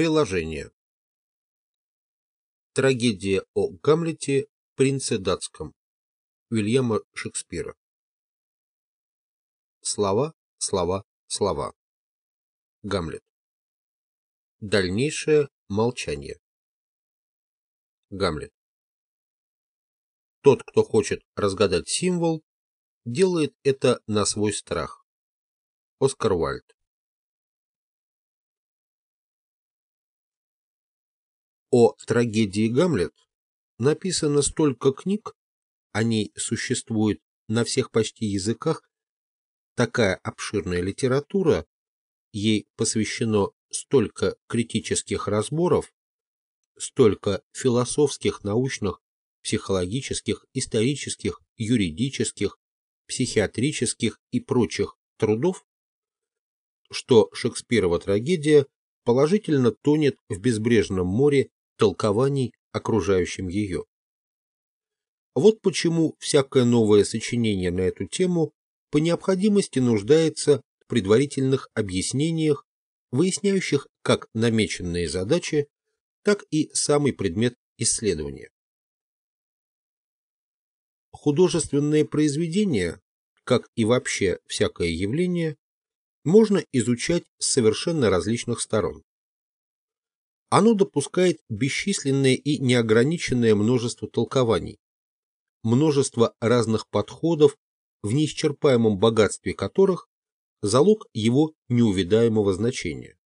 Приложение. Трагедия о Гамлете принце датском Уильяма Шекспира. Слова, слова, слова. Гамлет. Дальнейшее молчание. Гамлет. Тот, кто хочет разгадать символ, делает это на свой страх. Оскар Уальд. О трагедии Гамлет написано столько книг, они существуют на всех почти языках, такая обширная литература, ей посвящено столько критических разборов, столько философских, научных, психологических, исторических, юридических, психиатрических и прочих трудов, что Шекспирова трагедия положительно тонет в безбрежном море толкований окружающим ее. Вот почему всякое новое сочинение на эту тему по необходимости нуждается в предварительных объяснениях, выясняющих как намеченные задачи, так и самый предмет исследования. Художественные произведения, как и вообще всякое явление, можно изучать с совершенно различных сторон. Оно допускает бесчисленное и неограниченное множество толкований, множество разных подходов, в неисчерпаемом богатстве которых залог его неувидаемого значения.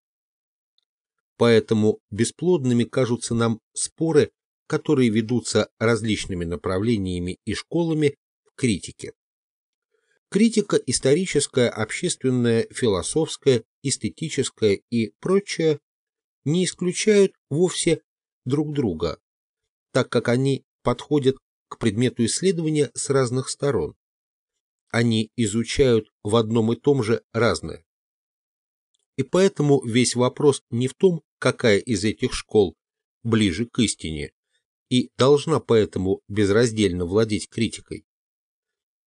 Поэтому бесплодными кажутся нам споры, которые ведутся различными направлениями и школами в критике. Критика историческая, общественная, философская, эстетическая и прочая не исключают вовсе друг друга, так как они подходят к предмету исследования с разных сторон. Они изучают в одном и том же разное. И поэтому весь вопрос не в том, какая из этих школ ближе к истине и должна поэтому безраздельно владеть критикой,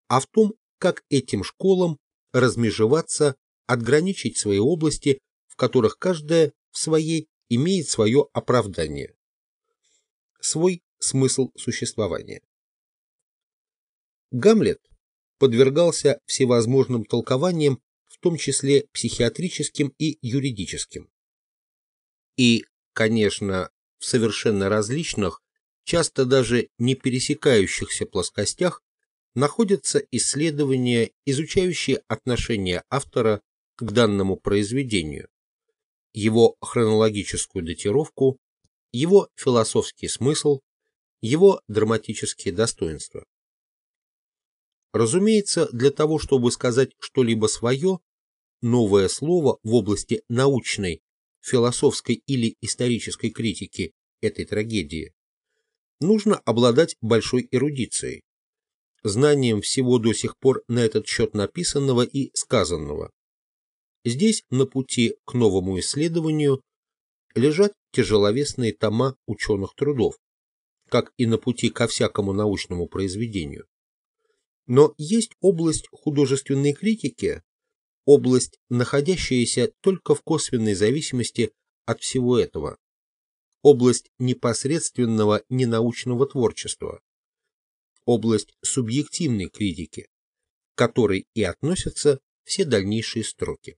а в том, как этим школам размежеваться, отграничить свои области, в которых каждая в своей имеет свое оправдание, свой смысл существования. Гамлет подвергался всевозможным толкованиям, в том числе психиатрическим и юридическим. И, конечно, в совершенно различных, часто даже не пересекающихся плоскостях находятся исследования, изучающие отношение автора к данному произведению, его хронологическую датировку, его философский смысл, его драматические достоинства. Разумеется, для того, чтобы сказать что-либо свое, новое слово в области научной, философской или исторической критики этой трагедии, нужно обладать большой эрудицией, знанием всего до сих пор на этот счет написанного и сказанного, Здесь, на пути к новому исследованию, лежат тяжеловесные тома ученых трудов, как и на пути ко всякому научному произведению. Но есть область художественной критики, область, находящаяся только в косвенной зависимости от всего этого, область непосредственного ненаучного творчества, область субъективной критики, к которой и относятся все дальнейшие строки.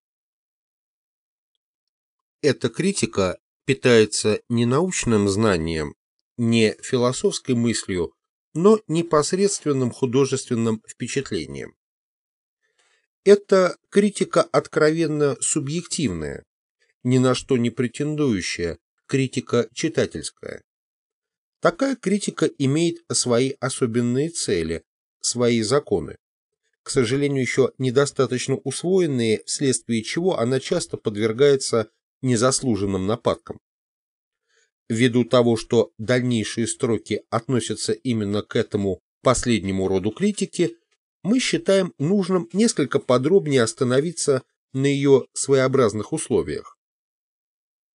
Эта критика питается не научным знанием, не философской мыслью, но непосредственным художественным впечатлением. Это критика откровенно субъективная, ни на что не претендующая, критика читательская. Такая критика имеет свои особенные цели, свои законы, к сожалению, еще недостаточно усвоенные, вследствие чего она часто подвергается незаслуженным нападкам. Ввиду того, что дальнейшие строки относятся именно к этому последнему роду критики, мы считаем нужным несколько подробнее остановиться на ее своеобразных условиях.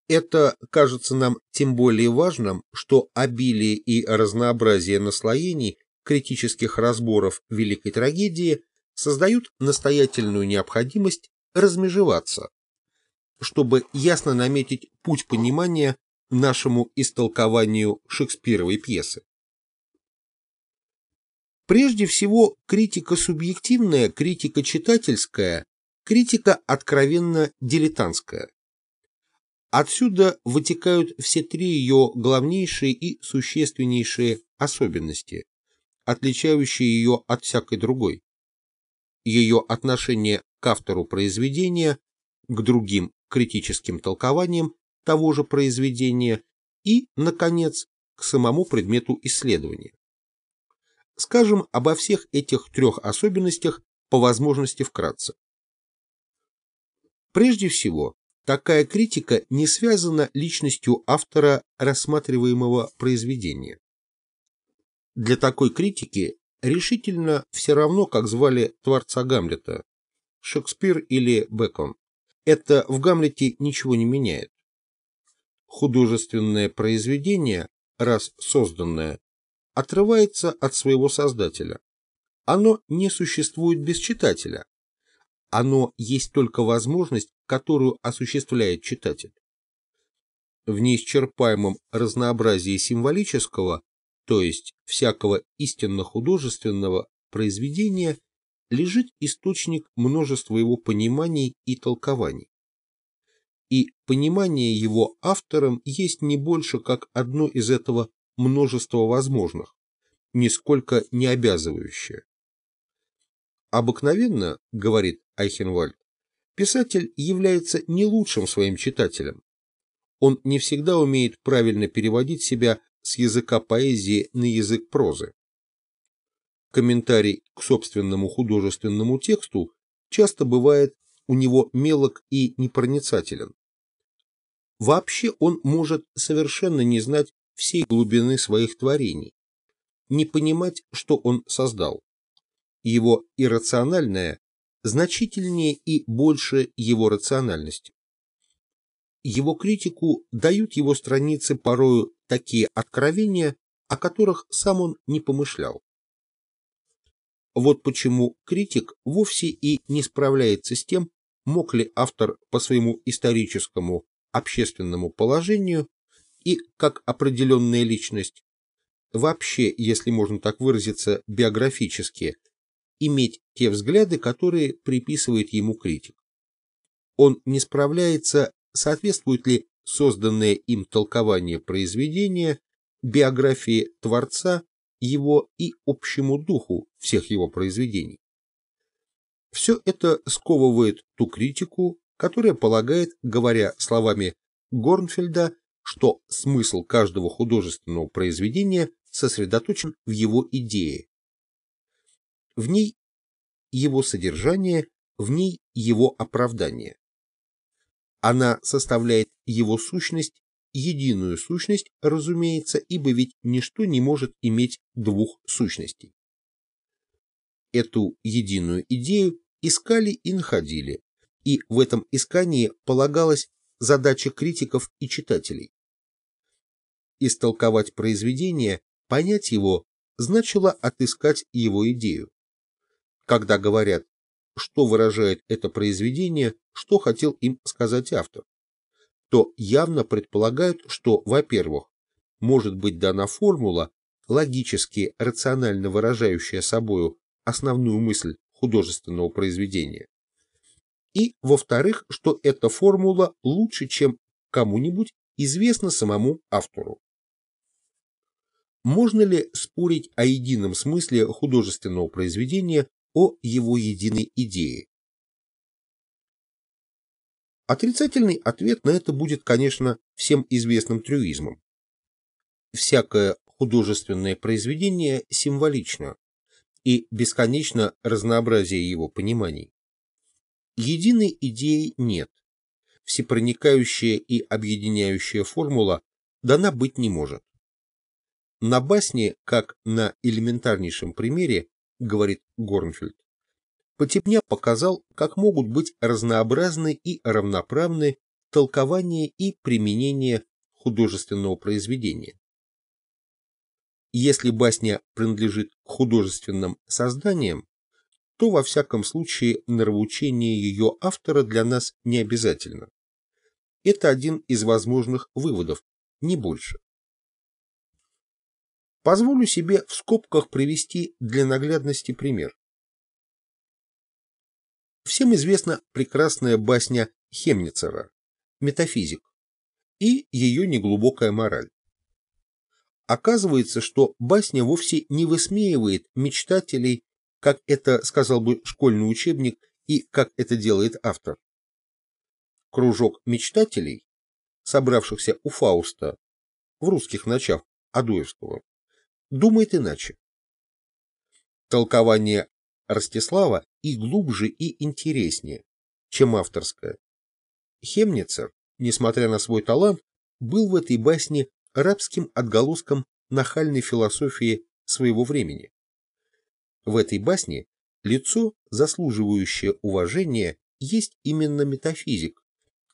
Это кажется нам тем более важным, что обилие и разнообразие наслоений критических разборов великой трагедии создают настоятельную необходимость размежеваться, чтобы ясно наметить путь понимания нашему истолкованию Шекспировой пьесы. Прежде всего, критика субъективная, критика читательская, критика откровенно дилетантская. Отсюда вытекают все три ее главнейшие и существеннейшие особенности, отличающие ее от всякой другой. Ее отношение к автору произведения, к другим критическим толкованиям того же произведения и, наконец, к самому предмету исследования. Скажем обо всех этих трех особенностях по возможности вкратце. Прежде всего, такая критика не связана личностью автора рассматриваемого произведения. Для такой критики решительно все равно, как звали творца Гамлета, Шекспир или Бекон. Это в Гамлете ничего не меняет. Художественное произведение, раз созданное, отрывается от своего создателя. Оно не существует без читателя. Оно есть только возможность, которую осуществляет читатель. В неисчерпаемом разнообразии символического, то есть всякого истинно художественного произведения, лежит источник множества его пониманий и толкований. И понимание его автором есть не больше, как одно из этого множества возможных, нисколько не обязывающее. Обыкновенно, говорит Айхенвальд, писатель является не лучшим своим читателем. Он не всегда умеет правильно переводить себя с языка поэзии на язык прозы комментарий к собственному художественному тексту часто бывает у него мелок и непроницателен. Вообще он может совершенно не знать всей глубины своих творений, не понимать, что он создал. Его иррациональное значительнее и больше его рациональности. Его критику дают его страницы порою такие откровения, о которых сам он не помышлял. Вот почему критик вовсе и не справляется с тем, мог ли автор по своему историческому, общественному положению и как определенная личность, вообще, если можно так выразиться, биографически, иметь те взгляды, которые приписывает ему критик. Он не справляется, соответствует ли созданное им толкование произведения биографии творца его и общему духу всех его произведений. Все это сковывает ту критику, которая полагает, говоря словами Горнфельда, что смысл каждого художественного произведения сосредоточен в его идее. В ней его содержание, в ней его оправдание. Она составляет его сущность единую сущность, разумеется, ибо ведь ничто не может иметь двух сущностей. Эту единую идею искали и находили, и в этом искании полагалась задача критиков и читателей. Истолковать произведение, понять его, значило отыскать его идею. Когда говорят, что выражает это произведение, что хотел им сказать автор то явно предполагают, что, во-первых, может быть дана формула, логически, рационально выражающая собою основную мысль художественного произведения, и, во-вторых, что эта формула лучше, чем кому-нибудь известна самому автору. Можно ли спорить о едином смысле художественного произведения, о его единой идее? Отрицательный ответ на это будет, конечно, всем известным трюизмом. Всякое художественное произведение символично и бесконечно разнообразие его пониманий. Единой идеи нет. Всепроникающая и объединяющая формула дана быть не может. На басне, как на элементарнейшем примере, говорит Горнфельд, Потепня показал, как могут быть разнообразны и равноправны толкование и применение художественного произведения. Если басня принадлежит к художественным созданиям, то во всяком случае нравоучение ее автора для нас не обязательно. Это один из возможных выводов, не больше. Позволю себе в скобках привести для наглядности пример. Всем известна прекрасная басня Хемницера «Метафизик» и ее неглубокая мораль. Оказывается, что басня вовсе не высмеивает мечтателей, как это сказал бы школьный учебник и как это делает автор. Кружок мечтателей, собравшихся у Фауста в русских ночах Адуевского, думает иначе. Толкование Ростислава и глубже, и интереснее, чем авторское. Хемницер, несмотря на свой талант, был в этой басне рабским отголоском нахальной философии своего времени. В этой басне лицо, заслуживающее уважения, есть именно метафизик,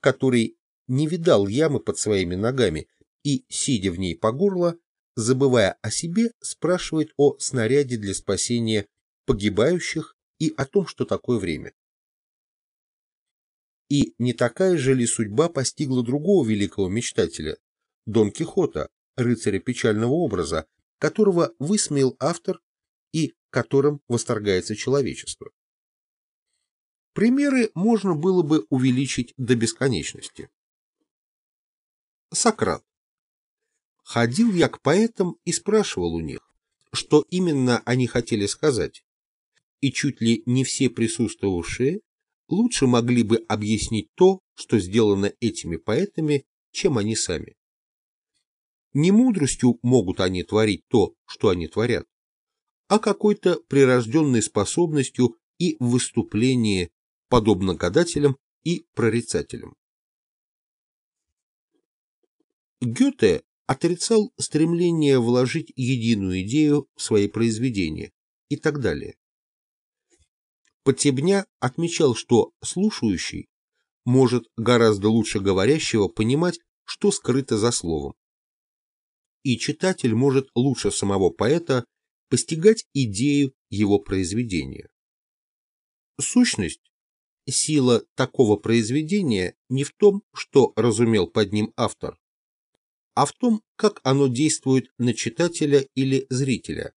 который не видал ямы под своими ногами и, сидя в ней по горло, забывая о себе, спрашивает о снаряде для спасения погибающих и о том, что такое время. И не такая же ли судьба постигла другого великого мечтателя, Дон Кихота, рыцаря печального образа, которого высмеял автор и которым восторгается человечество. Примеры можно было бы увеличить до бесконечности. Сократ. Ходил я к поэтам и спрашивал у них, что именно они хотели сказать, и чуть ли не все присутствовавшие лучше могли бы объяснить то, что сделано этими поэтами, чем они сами. Не мудростью могут они творить то, что они творят, а какой-то прирожденной способностью и выступлении, подобно гадателям и прорицателям. Гёте отрицал стремление вложить единую идею в свои произведения и так далее. Потебня отмечал, что слушающий может гораздо лучше говорящего понимать, что скрыто за словом. И читатель может лучше самого поэта постигать идею его произведения. Сущность, сила такого произведения не в том, что разумел под ним автор, а в том, как оно действует на читателя или зрителя.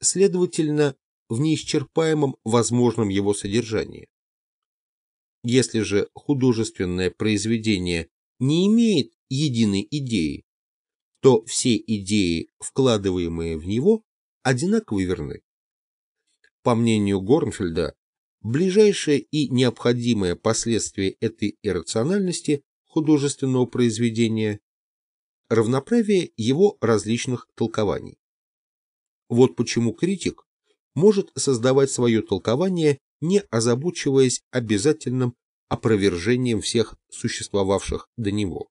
Следовательно, в неисчерпаемом возможном его содержании. Если же художественное произведение не имеет единой идеи, то все идеи, вкладываемые в него, одинаково верны. По мнению Горнфельда, ближайшее и необходимое последствие этой иррациональности художественного произведения – равноправие его различных толкований. Вот почему критик может создавать свое толкование, не озабочиваясь обязательным опровержением всех существовавших до него.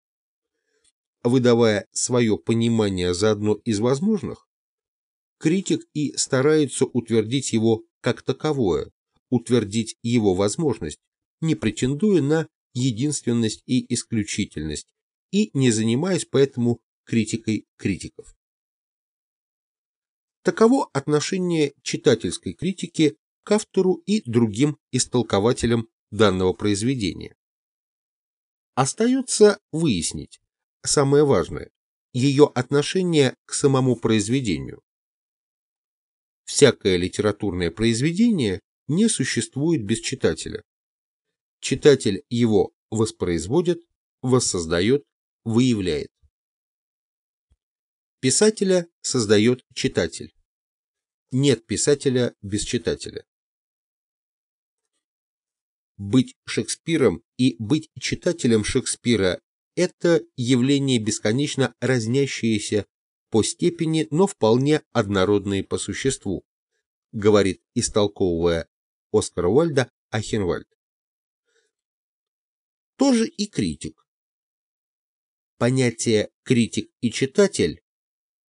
Выдавая свое понимание за одно из возможных, критик и старается утвердить его как таковое, утвердить его возможность, не претендуя на единственность и исключительность, и не занимаясь поэтому критикой критиков. Таково отношение читательской критики к автору и другим истолкователям данного произведения. Остается выяснить, самое важное, ее отношение к самому произведению. Всякое литературное произведение не существует без читателя. Читатель его воспроизводит, воссоздает, выявляет. Писателя создает читатель. Нет писателя без читателя. Быть Шекспиром и быть читателем Шекспира – это явление бесконечно разнящееся по степени, но вполне однородные по существу, говорит, истолковывая Оскар Уальда Ахенвальд. Тоже и критик. Понятия критик и читатель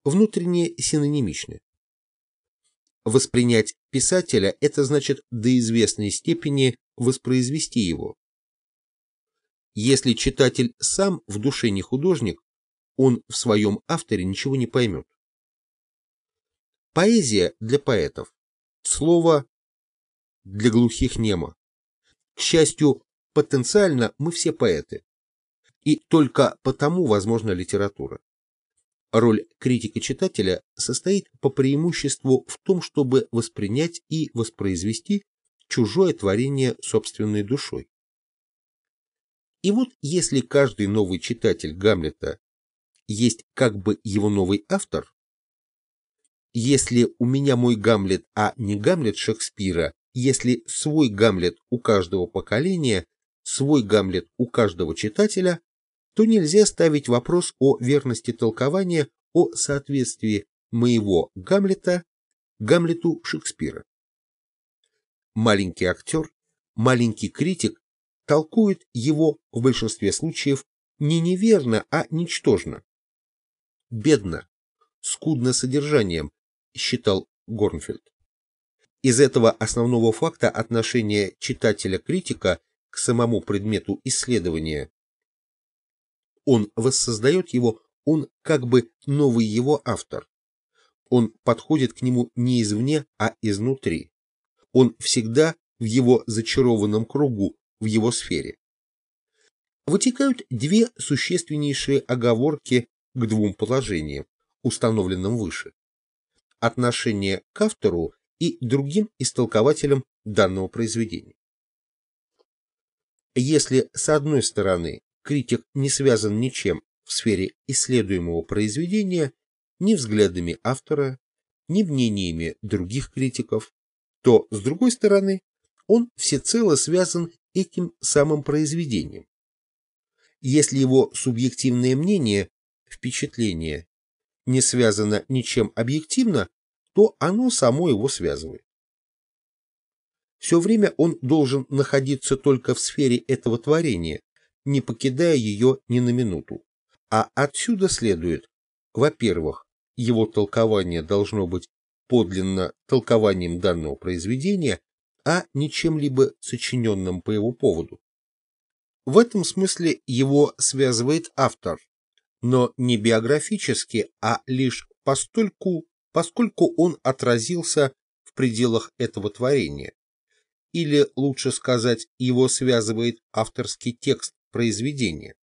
внутренне синонимичны. Воспринять писателя – это значит до известной степени воспроизвести его. Если читатель сам в душе не художник, он в своем авторе ничего не поймет. Поэзия для поэтов. Слово для глухих немо. К счастью, потенциально мы все поэты. И только потому возможна литература. Роль критика-читателя состоит по преимуществу в том, чтобы воспринять и воспроизвести чужое творение собственной душой. И вот если каждый новый читатель Гамлета есть как бы его новый автор, если у меня мой Гамлет, а не Гамлет Шекспира, если свой Гамлет у каждого поколения, свой Гамлет у каждого читателя, то нельзя ставить вопрос о верности толкования, о соответствии моего Гамлета Гамлету Шекспира. Маленький актер, маленький критик толкует его в большинстве случаев не неверно, а ничтожно. Бедно, скудно содержанием, считал Горнфельд. Из этого основного факта отношения читателя-критика к самому предмету исследования он воссоздает его, он как бы новый его автор. Он подходит к нему не извне, а изнутри. Он всегда в его зачарованном кругу, в его сфере. Вытекают две существеннейшие оговорки к двум положениям, установленным выше. Отношение к автору и другим истолкователям данного произведения. Если, с одной стороны, критик не связан ничем в сфере исследуемого произведения, ни взглядами автора, ни мнениями других критиков, то, с другой стороны, он всецело связан этим самым произведением. Если его субъективное мнение, впечатление, не связано ничем объективно, то оно само его связывает. Все время он должен находиться только в сфере этого творения, не покидая ее ни на минуту. А отсюда следует, во-первых, его толкование должно быть подлинно толкованием данного произведения, а не чем-либо сочиненным по его поводу. В этом смысле его связывает автор, но не биографически, а лишь постольку, поскольку он отразился в пределах этого творения. Или, лучше сказать, его связывает авторский текст произведения.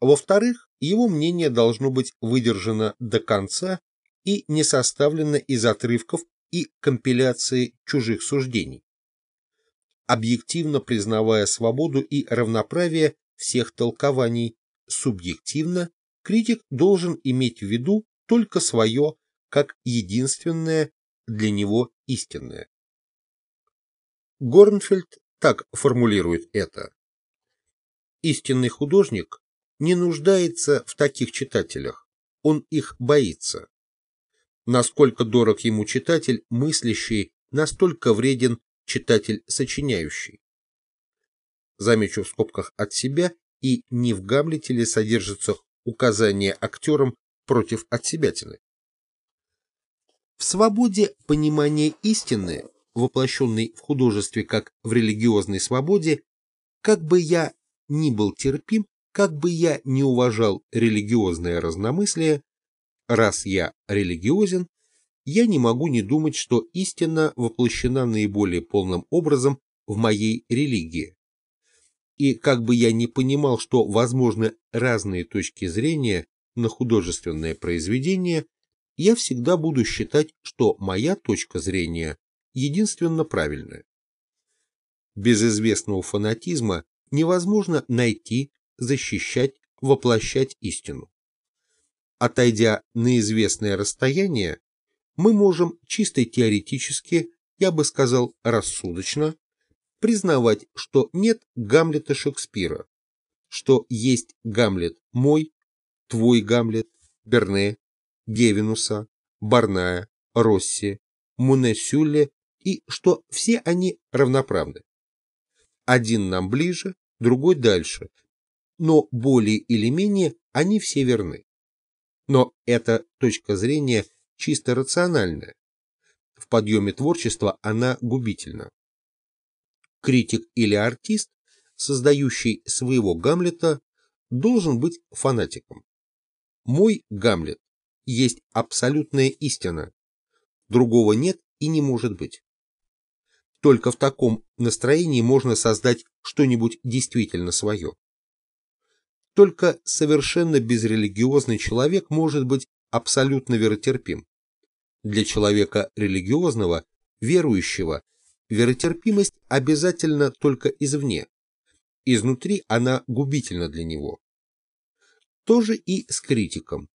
Во-вторых, его мнение должно быть выдержано до конца и не составлено из отрывков и компиляции чужих суждений. Объективно признавая свободу и равноправие всех толкований, субъективно критик должен иметь в виду только свое как единственное для него истинное. Горнфельд так формулирует это. Истинный художник не нуждается в таких читателях, он их боится. Насколько дорог ему читатель мыслящий, настолько вреден читатель сочиняющий. Замечу в скобках от себя, и не в Гамлете ли содержится указание актерам против отсебятины. В свободе понимания истины, воплощенной в художестве как в религиозной свободе, как бы я ни был терпим, как бы я не уважал религиозное разномыслие, раз я религиозен, я не могу не думать, что истина воплощена наиболее полным образом в моей религии. И как бы я не понимал, что возможны разные точки зрения на художественное произведение, я всегда буду считать, что моя точка зрения единственно правильная. Без известного фанатизма невозможно найти, защищать, воплощать истину. Отойдя на известное расстояние, мы можем чисто теоретически, я бы сказал рассудочно, признавать, что нет Гамлета Шекспира, что есть Гамлет мой, твой Гамлет, Берне, Гевинуса, Барная, Росси, Мунесюлле и что все они равноправны. Один нам ближе, другой дальше, но более или менее они все верны. Но эта точка зрения чисто рациональная. В подъеме творчества она губительна. Критик или артист, создающий своего Гамлета, должен быть фанатиком. Мой Гамлет есть абсолютная истина. Другого нет и не может быть. Только в таком настроении можно создать что-нибудь действительно свое. Только совершенно безрелигиозный человек может быть абсолютно веротерпим. Для человека религиозного, верующего, веротерпимость обязательно только извне. Изнутри она губительна для него. То же и с критиком.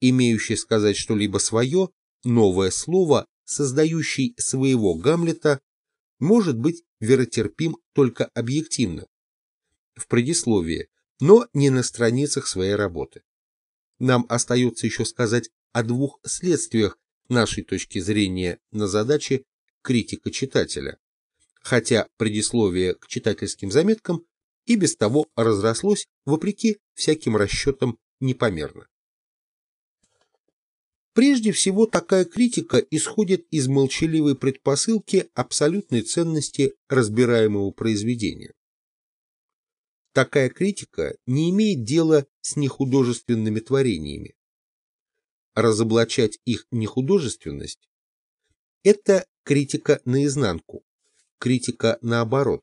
Имеющий сказать что-либо свое, новое слово, создающий своего Гамлета, может быть веротерпим только объективно, в предисловии, но не на страницах своей работы. Нам остается еще сказать о двух следствиях нашей точки зрения на задачи критика читателя, хотя предисловие к читательским заметкам и без того разрослось вопреки всяким расчетам непомерно. Прежде всего, такая критика исходит из молчаливой предпосылки абсолютной ценности разбираемого произведения. Такая критика не имеет дела с нехудожественными творениями. Разоблачать их нехудожественность – это критика наизнанку, критика наоборот,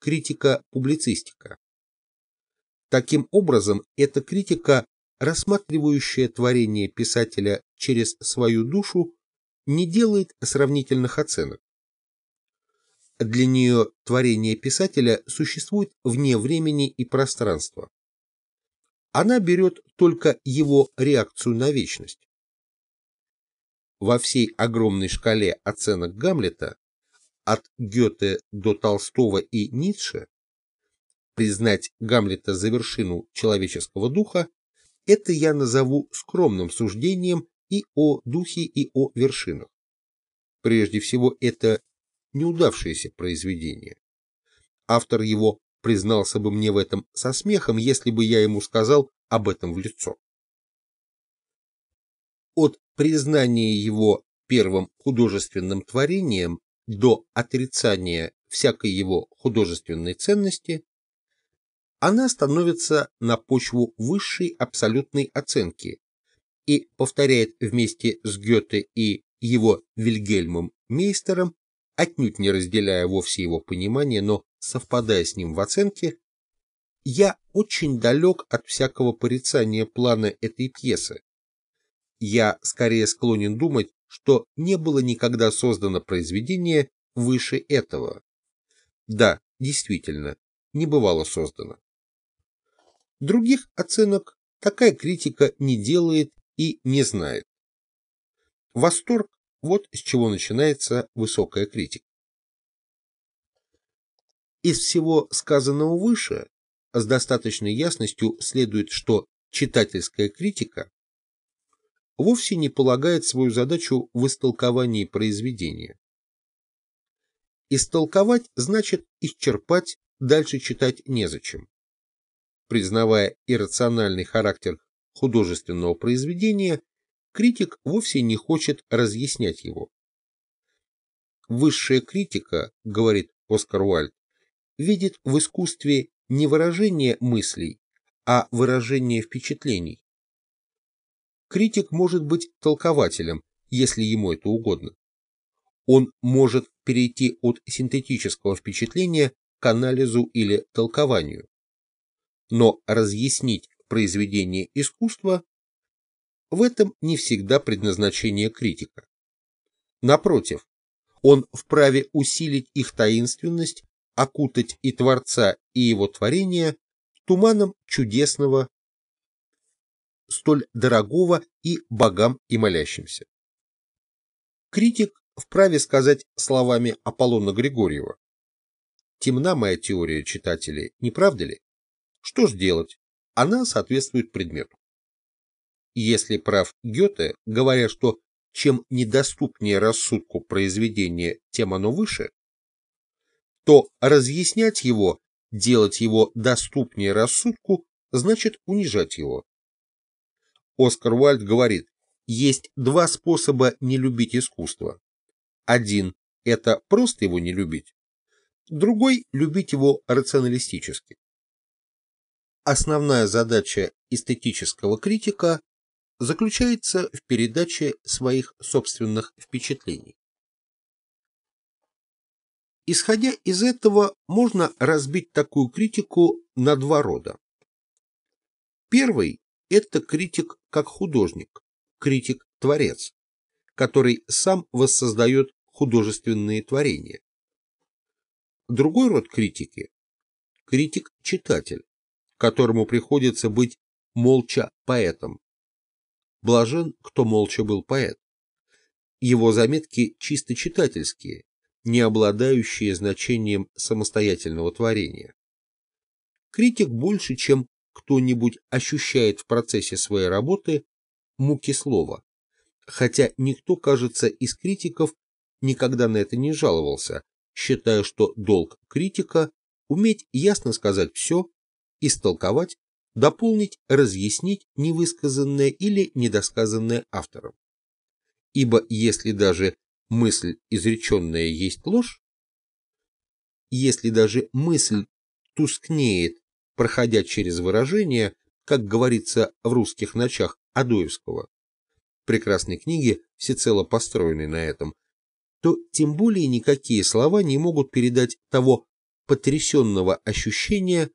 критика-публицистика. Таким образом, эта критика рассматривающая творение писателя через свою душу, не делает сравнительных оценок. Для нее творение писателя существует вне времени и пространства. Она берет только его реакцию на вечность. Во всей огромной шкале оценок Гамлета, от Гёте до Толстого и Ницше, признать Гамлета за вершину человеческого духа это я назову скромным суждением и о духе, и о вершинах. Прежде всего, это неудавшееся произведение. Автор его признался бы мне в этом со смехом, если бы я ему сказал об этом в лицо. От признания его первым художественным творением до отрицания всякой его художественной ценности она становится на почву высшей абсолютной оценки и повторяет вместе с Гёте и его Вильгельмом Мейстером, отнюдь не разделяя вовсе его понимание, но совпадая с ним в оценке, я очень далек от всякого порицания плана этой пьесы. Я скорее склонен думать, что не было никогда создано произведение выше этого. Да, действительно, не бывало создано. Других оценок такая критика не делает и не знает. Восторг – вот с чего начинается высокая критика. Из всего сказанного выше с достаточной ясностью следует, что читательская критика вовсе не полагает свою задачу в истолковании произведения. Истолковать значит исчерпать, дальше читать незачем признавая иррациональный характер художественного произведения, критик вовсе не хочет разъяснять его. Высшая критика, говорит Оскар Уальд, видит в искусстве не выражение мыслей, а выражение впечатлений. Критик может быть толкователем, если ему это угодно. Он может перейти от синтетического впечатления к анализу или толкованию но разъяснить произведение искусства в этом не всегда предназначение критика. Напротив, он вправе усилить их таинственность, окутать и Творца, и его творение туманом чудесного, столь дорогого и богам и молящимся. Критик вправе сказать словами Аполлона Григорьева. Темна моя теория, читатели, не правда ли? Что ж делать? Она соответствует предмету. Если прав Гёте, говоря, что чем недоступнее рассудку произведение, тем оно выше, то разъяснять его, делать его доступнее рассудку, значит унижать его. Оскар Уальд говорит, есть два способа не любить искусство. Один – это просто его не любить, другой – любить его рационалистически. Основная задача эстетического критика заключается в передаче своих собственных впечатлений. Исходя из этого, можно разбить такую критику на два рода. Первый – это критик как художник, критик-творец, который сам воссоздает художественные творения. Другой род критики – критик-читатель, которому приходится быть молча поэтом. Блажен, кто молча был поэт. Его заметки чисто читательские, не обладающие значением самостоятельного творения. Критик больше, чем кто-нибудь ощущает в процессе своей работы муки слова, хотя никто, кажется, из критиков никогда на это не жаловался, считая, что долг критика – уметь ясно сказать все, истолковать, дополнить, разъяснить невысказанное или недосказанное автором. Ибо если даже мысль, изреченная, есть ложь, если даже мысль тускнеет, проходя через выражение, как говорится в русских ночах Адоевского, прекрасной книги, всецело построенной на этом, то тем более никакие слова не могут передать того потрясенного ощущения,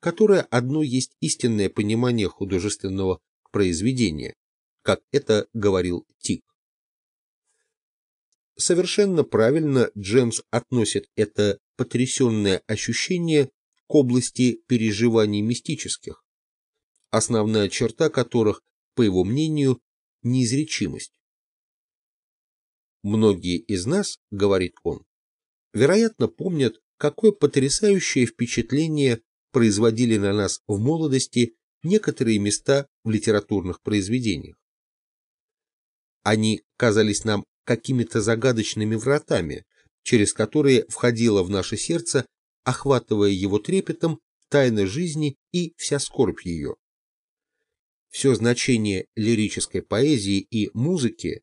которое одно есть истинное понимание художественного произведения, как это говорил Тик. Совершенно правильно Джемс относит это потрясенное ощущение к области переживаний мистических, основная черта которых, по его мнению, неизречимость. Многие из нас, говорит он, вероятно помнят, какое потрясающее впечатление производили на нас в молодости некоторые места в литературных произведениях. Они казались нам какими-то загадочными вратами, через которые входило в наше сердце, охватывая его трепетом, тайна жизни и вся скорбь ее. Все значение лирической поэзии и музыки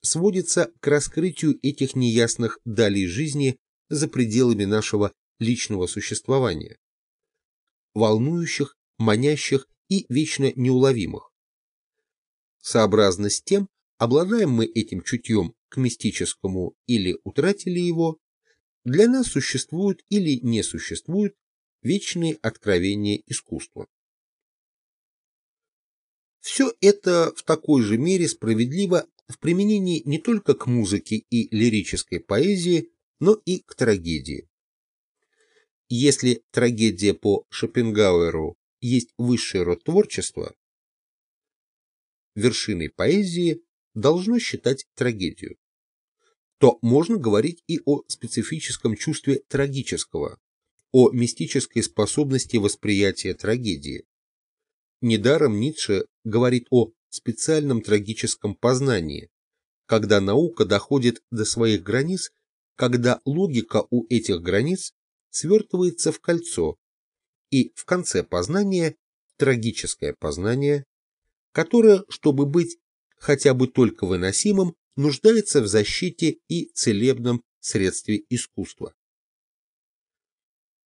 сводится к раскрытию этих неясных далей жизни за пределами нашего личного существования, волнующих, манящих и вечно неуловимых. Сообразно с тем, обладаем мы этим чутьем к мистическому или утратили его, для нас существуют или не существуют вечные откровения искусства. Все это в такой же мере справедливо в применении не только к музыке и лирической поэзии, но и к трагедии. Если трагедия по Шопенгауэру есть высший род творчества, вершиной поэзии должно считать трагедию, то можно говорить и о специфическом чувстве трагического, о мистической способности восприятия трагедии. Недаром Ницше говорит о специальном трагическом познании, когда наука доходит до своих границ, когда логика у этих границ свертывается в кольцо, и в конце познания трагическое познание, которое, чтобы быть хотя бы только выносимым, нуждается в защите и целебном средстве искусства.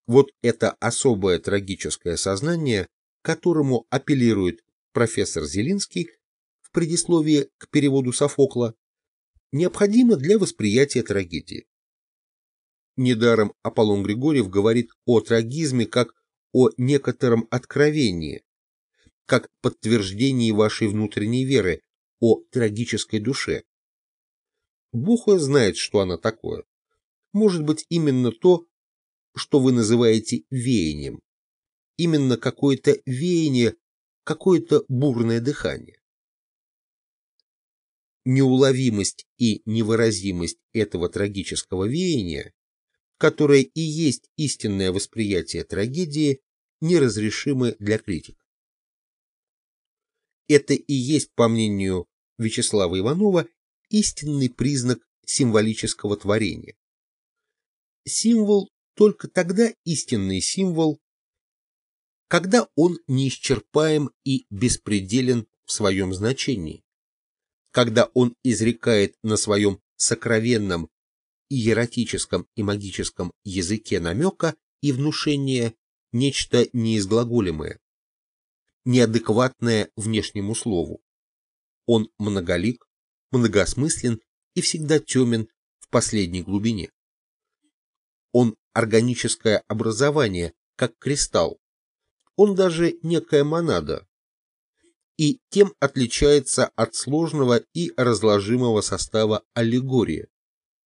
Вот это особое трагическое сознание, которому апеллирует профессор Зелинский в предисловии к переводу Софокла, необходимо для восприятия трагедии. Недаром Аполлон Григорьев говорит о трагизме как о некотором откровении, как подтверждении вашей внутренней веры, о трагической душе. Бог знает, что она такое. Может быть, именно то, что вы называете веянием. Именно какое-то веяние какое-то бурное дыхание. Неуловимость и невыразимость этого трагического веяния, которое и есть истинное восприятие трагедии, неразрешимы для критика. Это и есть, по мнению Вячеслава Иванова, истинный признак символического творения. Символ только тогда истинный символ, когда он неисчерпаем и беспределен в своем значении, когда он изрекает на своем сокровенном иеротическом и магическом языке намека и внушения нечто неизглаголемое, неадекватное внешнему слову. Он многолик, многосмыслен и всегда темен в последней глубине. Он органическое образование, как кристалл, он даже некая монада, и тем отличается от сложного и разложимого состава аллегории,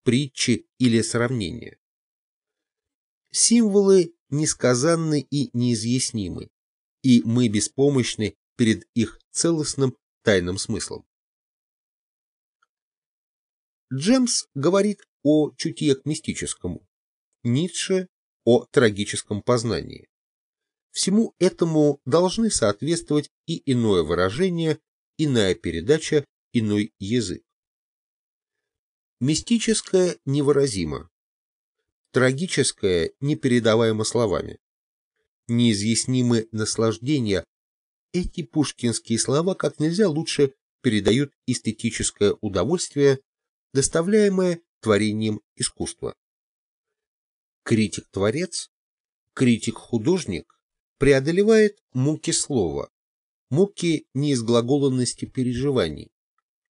притчи или сравнения. Символы несказанны и неизъяснимы, и мы беспомощны перед их целостным тайным смыслом. Джемс говорит о чутье к мистическому, Ницше о трагическом познании. Всему этому должны соответствовать и иное выражение, иная передача, иной язык. Мистическое невыразимо, трагическое непередаваемо словами. Неизъяснимы наслаждения. Эти пушкинские слова как нельзя лучше передают эстетическое удовольствие, доставляемое творением искусства. Критик-творец, критик-художник преодолевает муки слова, муки неизглаголенности переживаний,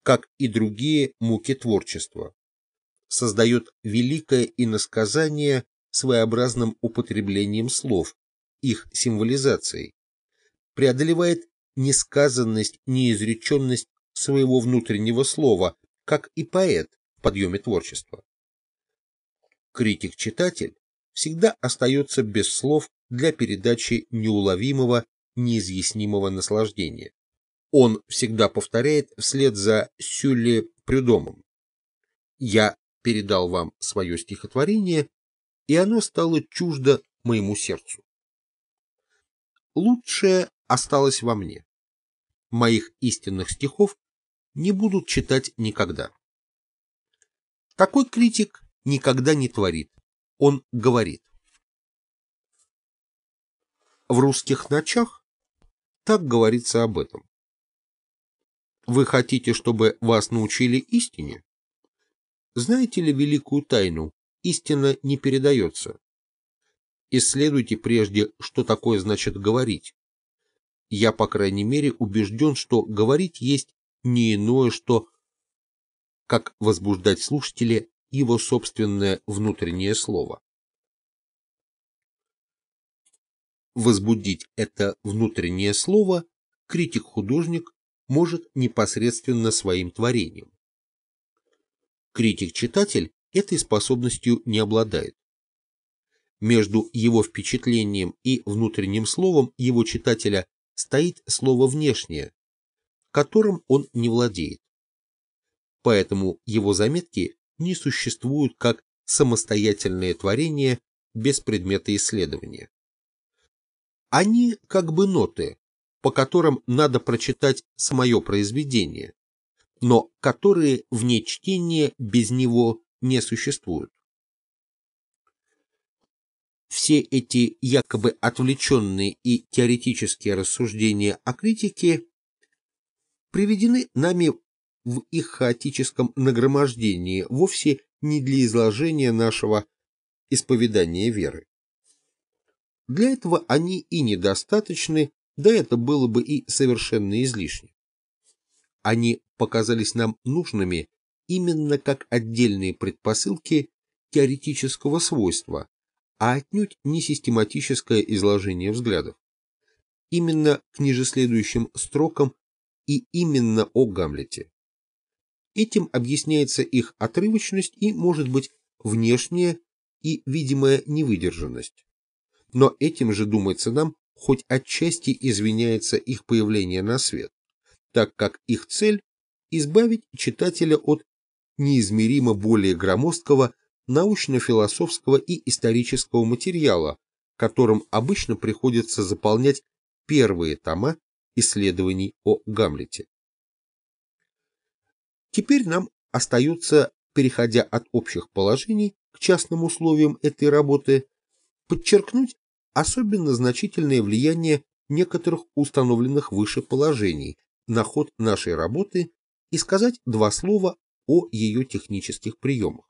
как и другие муки творчества, создает великое иносказание своеобразным употреблением слов, их символизацией, преодолевает несказанность, неизреченность своего внутреннего слова, как и поэт в подъеме творчества. Критик-читатель всегда остается без слов для передачи неуловимого, неизъяснимого наслаждения. Он всегда повторяет вслед за Сюлли Прюдомом. «Я передал вам свое стихотворение, и оно стало чуждо моему сердцу. Лучшее осталось во мне. Моих истинных стихов не будут читать никогда. Такой критик никогда не творит, он говорит. В русских ночах так говорится об этом. Вы хотите, чтобы вас научили истине? Знаете ли великую тайну? Истина не передается. Исследуйте прежде, что такое значит говорить. Я, по крайней мере, убежден, что говорить есть не иное, что как возбуждать слушателя его собственное внутреннее слово. возбудить это внутреннее слово критик-художник может непосредственно своим творением. Критик-читатель этой способностью не обладает. Между его впечатлением и внутренним словом его читателя стоит слово внешнее, которым он не владеет. Поэтому его заметки не существуют как самостоятельное творение без предмета исследования. Они как бы ноты, по которым надо прочитать самое произведение, но которые вне чтения без него не существуют. Все эти якобы отвлеченные и теоретические рассуждения о критике приведены нами в их хаотическом нагромождении вовсе не для изложения нашего исповедания веры. Для этого они и недостаточны, да это было бы и совершенно излишне. Они показались нам нужными именно как отдельные предпосылки теоретического свойства, а отнюдь не систематическое изложение взглядов. Именно к нижеследующим строкам и именно о Гамлете. Этим объясняется их отрывочность и, может быть, внешняя и видимая невыдержанность но этим же, думается нам, хоть отчасти извиняется их появление на свет, так как их цель – избавить читателя от неизмеримо более громоздкого научно-философского и исторического материала, которым обычно приходится заполнять первые тома исследований о Гамлете. Теперь нам остается, переходя от общих положений к частным условиям этой работы, подчеркнуть особенно значительное влияние некоторых установленных выше положений на ход нашей работы и сказать два слова о ее технических приемах.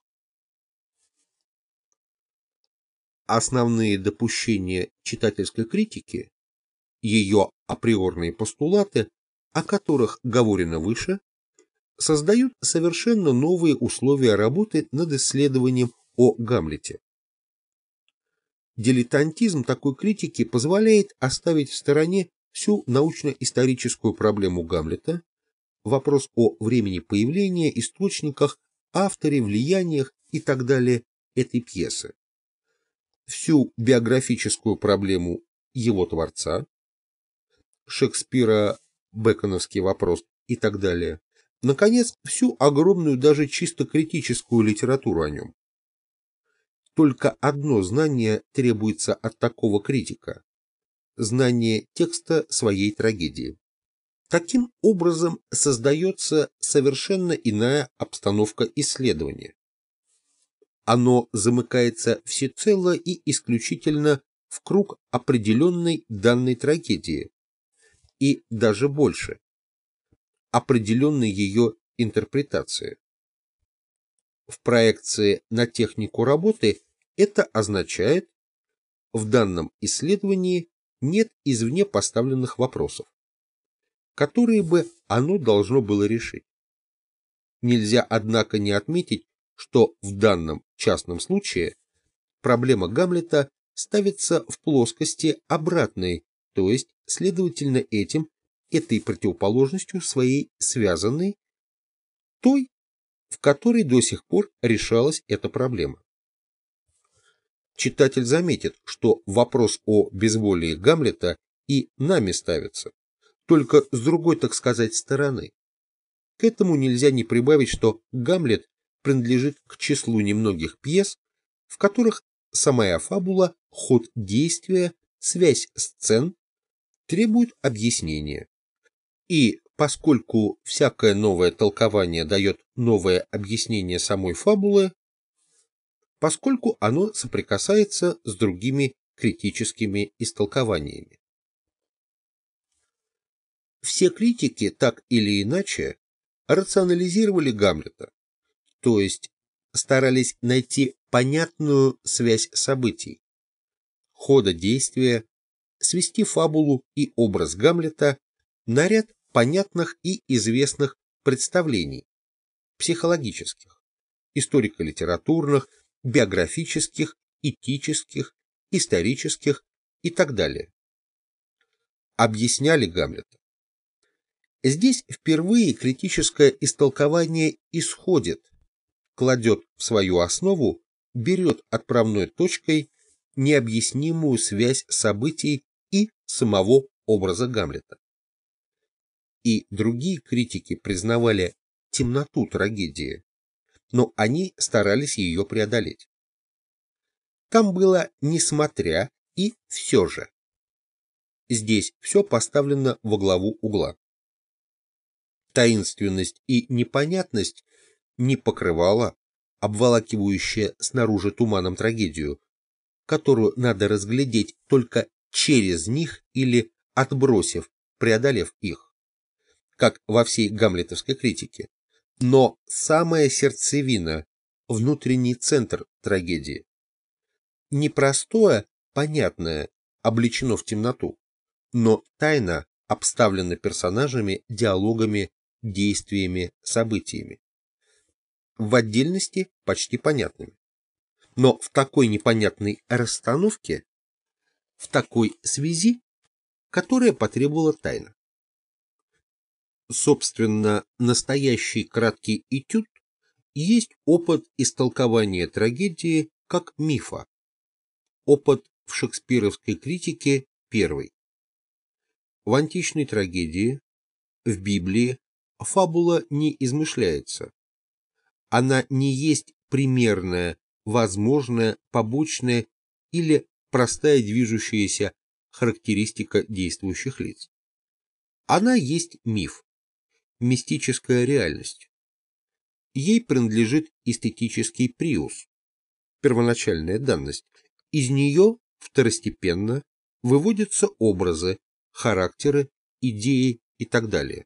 Основные допущения читательской критики, ее априорные постулаты, о которых говорено выше, создают совершенно новые условия работы над исследованием о Гамлете. Дилетантизм такой критики позволяет оставить в стороне всю научно-историческую проблему Гамлета, вопрос о времени появления, источниках, авторе, влияниях и так далее этой пьесы, всю биографическую проблему его творца, Шекспира, Беконовский вопрос и так далее, наконец, всю огромную даже чисто критическую литературу о нем. Только одно знание требуется от такого критика – знание текста своей трагедии. Таким образом создается совершенно иная обстановка исследования. Оно замыкается всецело и исключительно в круг определенной данной трагедии, и даже больше, определенной ее интерпретации. В проекции на технику работы это означает, в данном исследовании нет извне поставленных вопросов, которые бы оно должно было решить. Нельзя, однако, не отметить, что в данном частном случае проблема Гамлета ставится в плоскости обратной, то есть, следовательно, этим, этой противоположностью своей связанной, той, в которой до сих пор решалась эта проблема читатель заметит, что вопрос о безволии Гамлета и нами ставится, только с другой, так сказать, стороны. К этому нельзя не прибавить, что Гамлет принадлежит к числу немногих пьес, в которых самая фабула, ход действия, связь сцен требуют объяснения. И поскольку всякое новое толкование дает новое объяснение самой фабулы, поскольку оно соприкасается с другими критическими истолкованиями. Все критики так или иначе рационализировали Гамлета, то есть старались найти понятную связь событий, хода действия, свести фабулу и образ Гамлета на ряд понятных и известных представлений, психологических, историко-литературных, биографических, этических, исторических и так далее. Объясняли Гамлета. Здесь впервые критическое истолкование исходит, кладет в свою основу, берет отправной точкой необъяснимую связь событий и самого образа Гамлета. И другие критики признавали темноту трагедии, но они старались ее преодолеть. Там было «несмотря» и «все же». Здесь все поставлено во главу угла. Таинственность и непонятность не покрывала обволакивающая снаружи туманом трагедию, которую надо разглядеть только через них или отбросив, преодолев их, как во всей гамлетовской критике но самая сердцевина, внутренний центр трагедии. Непростое, понятное, обличено в темноту, но тайна обставлена персонажами, диалогами, действиями, событиями. В отдельности почти понятными. Но в такой непонятной расстановке, в такой связи, которая потребовала тайна. Собственно, настоящий краткий этюд есть опыт истолкования трагедии как мифа. Опыт в шекспировской критике первый. В античной трагедии, в Библии, фабула не измышляется. Она не есть примерная, возможная, побочная или простая движущаяся характеристика действующих лиц. Она есть миф мистическая реальность. Ей принадлежит эстетический приус, первоначальная данность. Из нее второстепенно выводятся образы, характеры, идеи и так далее.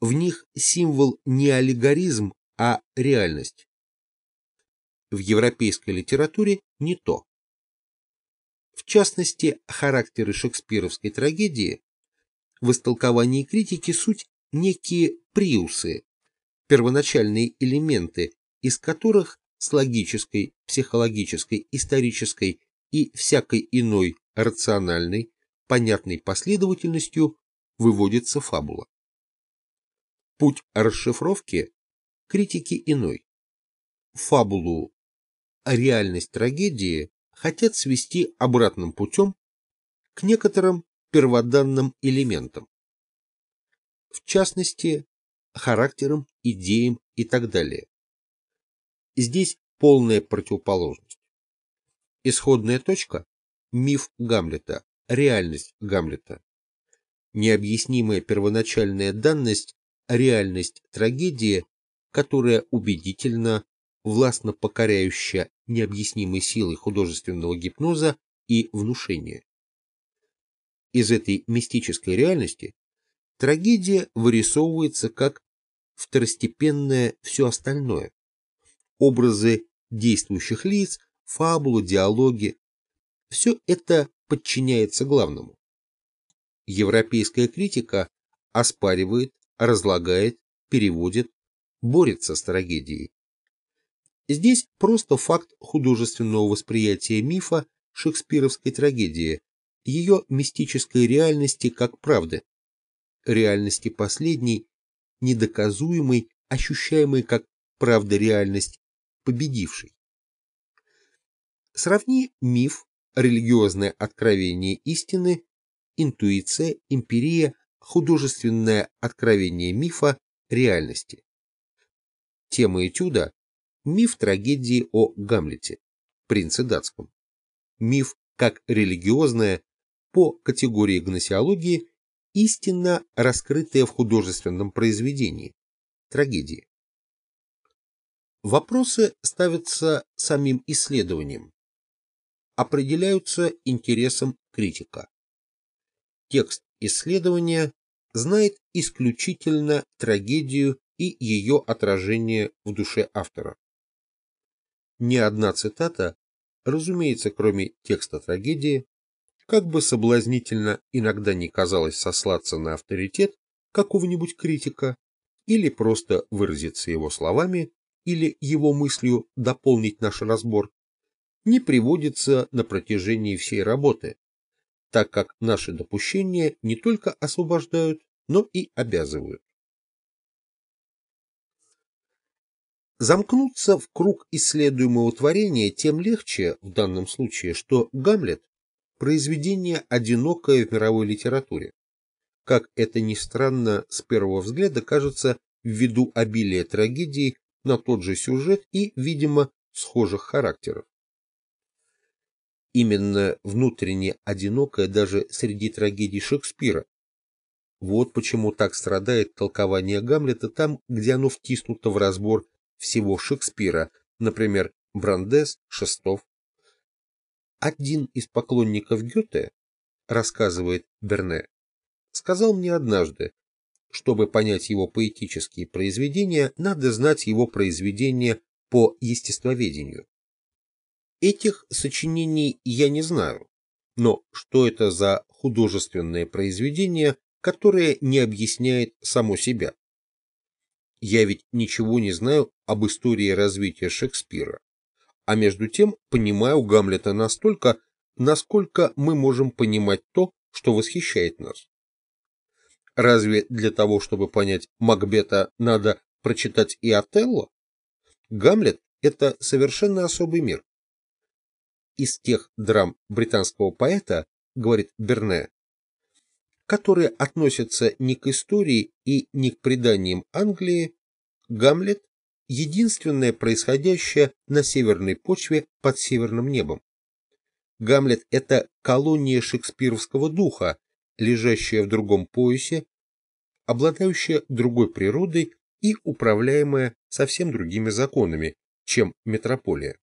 В них символ не аллегоризм, а реальность. В европейской литературе не то. В частности, характеры шекспировской трагедии в истолковании критики суть некие приусы, первоначальные элементы, из которых с логической, психологической, исторической и всякой иной рациональной, понятной последовательностью выводится фабула. Путь расшифровки критики иной. Фабулу реальность трагедии хотят свести обратным путем к некоторым перводанным элементам, в частности, характерам, идеям и так далее. Здесь полная противоположность. Исходная точка – миф Гамлета, реальность Гамлета. Необъяснимая первоначальная данность – реальность трагедии, которая убедительно, властно покоряющая необъяснимой силой художественного гипноза и внушения. Из этой мистической реальности трагедия вырисовывается как второстепенное все остальное. Образы действующих лиц, фабулы, диалоги. Все это подчиняется главному. Европейская критика оспаривает, разлагает, переводит, борется с трагедией. Здесь просто факт художественного восприятия мифа шекспировской трагедии, ее мистической реальности как правды, реальности последней, недоказуемой, ощущаемой как правда реальность победившей. Сравни миф, религиозное откровение истины, интуиция, империя, художественное откровение мифа, реальности. Тема этюда – миф трагедии о Гамлете, принце датском. Миф как религиозное по категории гносеологии истинно раскрытое в художественном произведении, трагедии. Вопросы ставятся самим исследованием, определяются интересом критика. Текст исследования знает исключительно трагедию и ее отражение в душе автора. Ни одна цитата, разумеется, кроме текста трагедии, как бы соблазнительно иногда не казалось сослаться на авторитет какого-нибудь критика или просто выразиться его словами или его мыслью дополнить наш разбор, не приводится на протяжении всей работы, так как наши допущения не только освобождают, но и обязывают. Замкнуться в круг исследуемого творения тем легче в данном случае, что Гамлет – произведение одинокое в мировой литературе. Как это ни странно с первого взгляда кажется ввиду обилия трагедий на тот же сюжет и, видимо, схожих характеров. Именно внутренне одинокое даже среди трагедий Шекспира. Вот почему так страдает толкование Гамлета там, где оно втиснуто в разбор всего Шекспира, например, Брандес, Шестов. Один из поклонников Гёте, рассказывает Берне, сказал мне однажды, чтобы понять его поэтические произведения, надо знать его произведения по естествоведению. Этих сочинений я не знаю, но что это за художественное произведение, которое не объясняет само себя? Я ведь ничего не знаю об истории развития Шекспира, а между тем понимаю Гамлета настолько, насколько мы можем понимать то, что восхищает нас. Разве для того, чтобы понять Макбета, надо прочитать и Отелло? Гамлет – это совершенно особый мир. Из тех драм британского поэта, говорит Берне, которые относятся не к истории и не к преданиям Англии, Гамлет – единственное происходящее на северной почве под северным небом. Гамлет – это колония шекспировского духа, лежащая в другом поясе, обладающая другой природой и управляемая совсем другими законами, чем метрополия.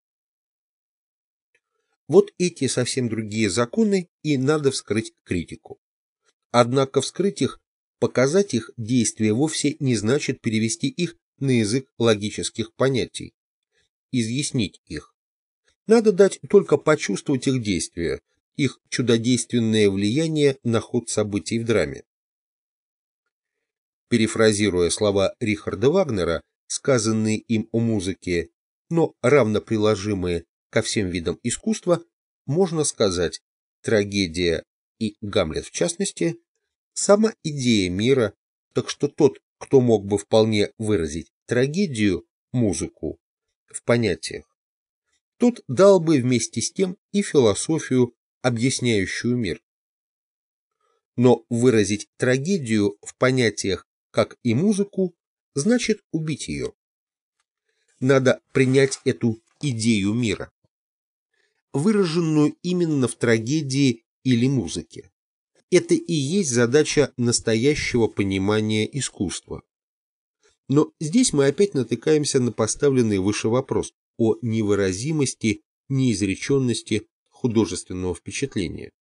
Вот эти совсем другие законы и надо вскрыть критику. Однако вскрыть их, показать их действие вовсе не значит перевести их на язык логических понятий, изъяснить их. Надо дать только почувствовать их действие, их чудодейственное влияние на ход событий в драме. Перефразируя слова Рихарда Вагнера, сказанные им о музыке, но равно приложимые ко всем видам искусства, можно сказать, трагедия и Гамлет в частности, сама идея мира, так что тот, кто мог бы вполне выразить трагедию, музыку, в понятиях, тот дал бы вместе с тем и философию, объясняющую мир. Но выразить трагедию в понятиях, как и музыку, значит убить ее. Надо принять эту идею мира, выраженную именно в трагедии или музыке. Это и есть задача настоящего понимания искусства. Но здесь мы опять натыкаемся на поставленный выше вопрос о невыразимости, неизреченности художественного впечатления.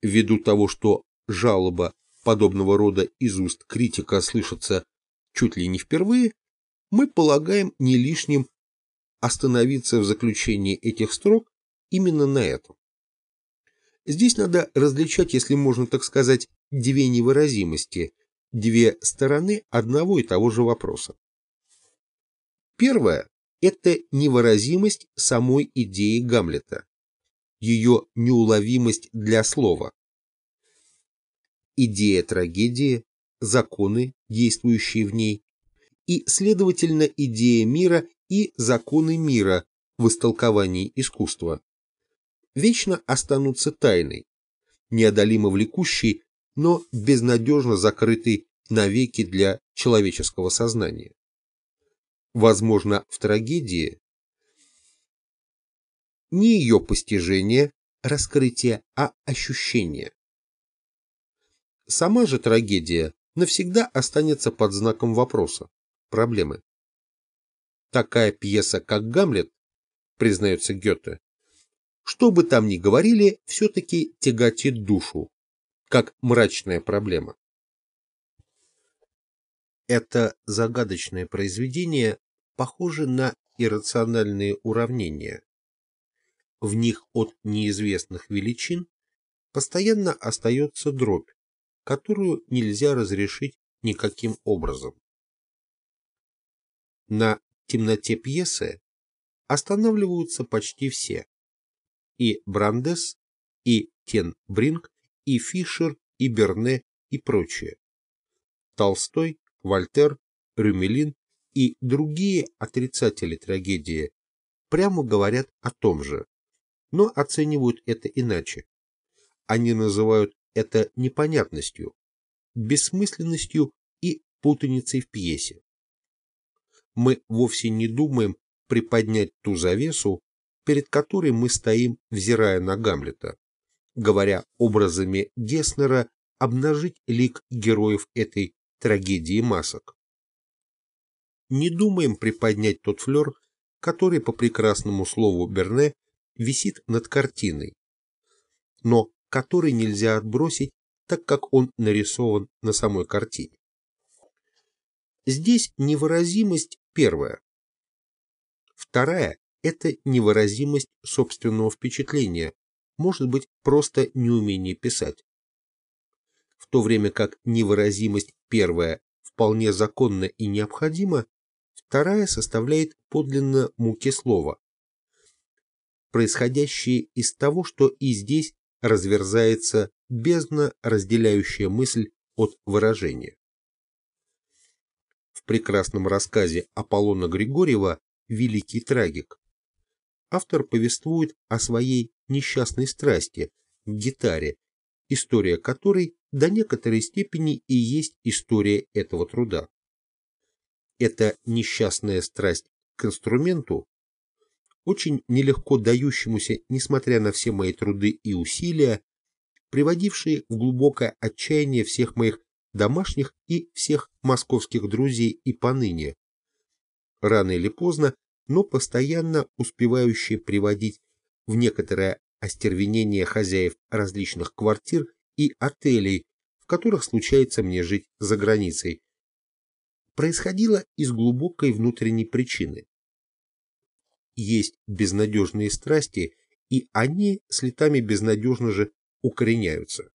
Ввиду того, что жалоба подобного рода из уст критика слышится чуть ли не впервые, мы полагаем не лишним остановиться в заключении этих строк именно на этом. Здесь надо различать, если можно так сказать, две невыразимости, две стороны одного и того же вопроса. Первое – это невыразимость самой идеи Гамлета, ее неуловимость для слова. Идея трагедии, законы, действующие в ней, и, следовательно, идея мира и законы мира в истолковании искусства вечно останутся тайной, неодолимо влекущей, но безнадежно закрытой навеки для человеческого сознания. Возможно, в трагедии не ее постижение, раскрытие, а ощущение. Сама же трагедия навсегда останется под знаком вопроса, проблемы. Такая пьеса, как «Гамлет», признается Гёте, что бы там ни говорили, все-таки тяготит душу, как мрачная проблема. Это загадочное произведение похоже на иррациональные уравнения. В них от неизвестных величин постоянно остается дробь, которую нельзя разрешить никаким образом. На темноте пьесы останавливаются почти все и Брандес, и Кен Бринг, и Фишер, и Берне, и прочие. Толстой, Вольтер, Рюмелин и другие отрицатели трагедии прямо говорят о том же, но оценивают это иначе. Они называют это непонятностью, бессмысленностью и путаницей в пьесе. Мы вовсе не думаем приподнять ту завесу, перед которой мы стоим, взирая на Гамлета, говоря образами Геснера, обнажить лик героев этой трагедии масок. Не думаем приподнять тот флер, который, по прекрасному слову Берне, висит над картиной, но который нельзя отбросить, так как он нарисован на самой картине. Здесь невыразимость первая. Вторая это невыразимость собственного впечатления, может быть, просто неумение писать. В то время как невыразимость первая вполне законна и необходима, вторая составляет подлинно муки слова, происходящие из того, что и здесь разверзается бездна, разделяющая мысль от выражения. В прекрасном рассказе Аполлона Григорьева «Великий трагик» автор повествует о своей несчастной страсти гитаре, история которой до некоторой степени и есть история этого труда. Эта несчастная страсть к инструменту, очень нелегко дающемуся, несмотря на все мои труды и усилия, приводившие в глубокое отчаяние всех моих домашних и всех московских друзей и поныне, рано или поздно но постоянно успевающие приводить в некоторое остервенение хозяев различных квартир и отелей, в которых случается мне жить за границей, происходило из глубокой внутренней причины. Есть безнадежные страсти, и они с летами безнадежно же укореняются.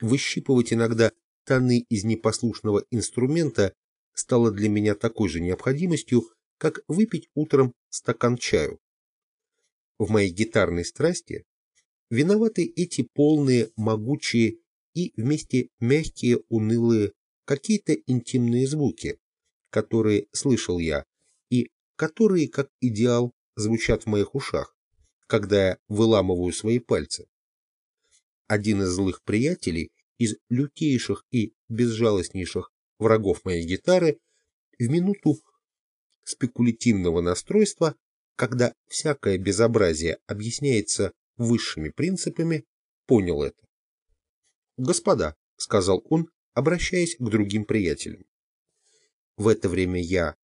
Выщипывать иногда тоны из непослушного инструмента стало для меня такой же необходимостью, как выпить утром стакан чаю. В моей гитарной страсти виноваты эти полные, могучие и вместе мягкие, унылые, какие-то интимные звуки, которые слышал я, и которые, как идеал, звучат в моих ушах, когда я выламываю свои пальцы. Один из злых приятелей, из лютейших и безжалостнейших врагов моей гитары, в минуту спекулятивного настройства, когда всякое безобразие объясняется высшими принципами, понял это. «Господа», — сказал он, обращаясь к другим приятелям. В это время я,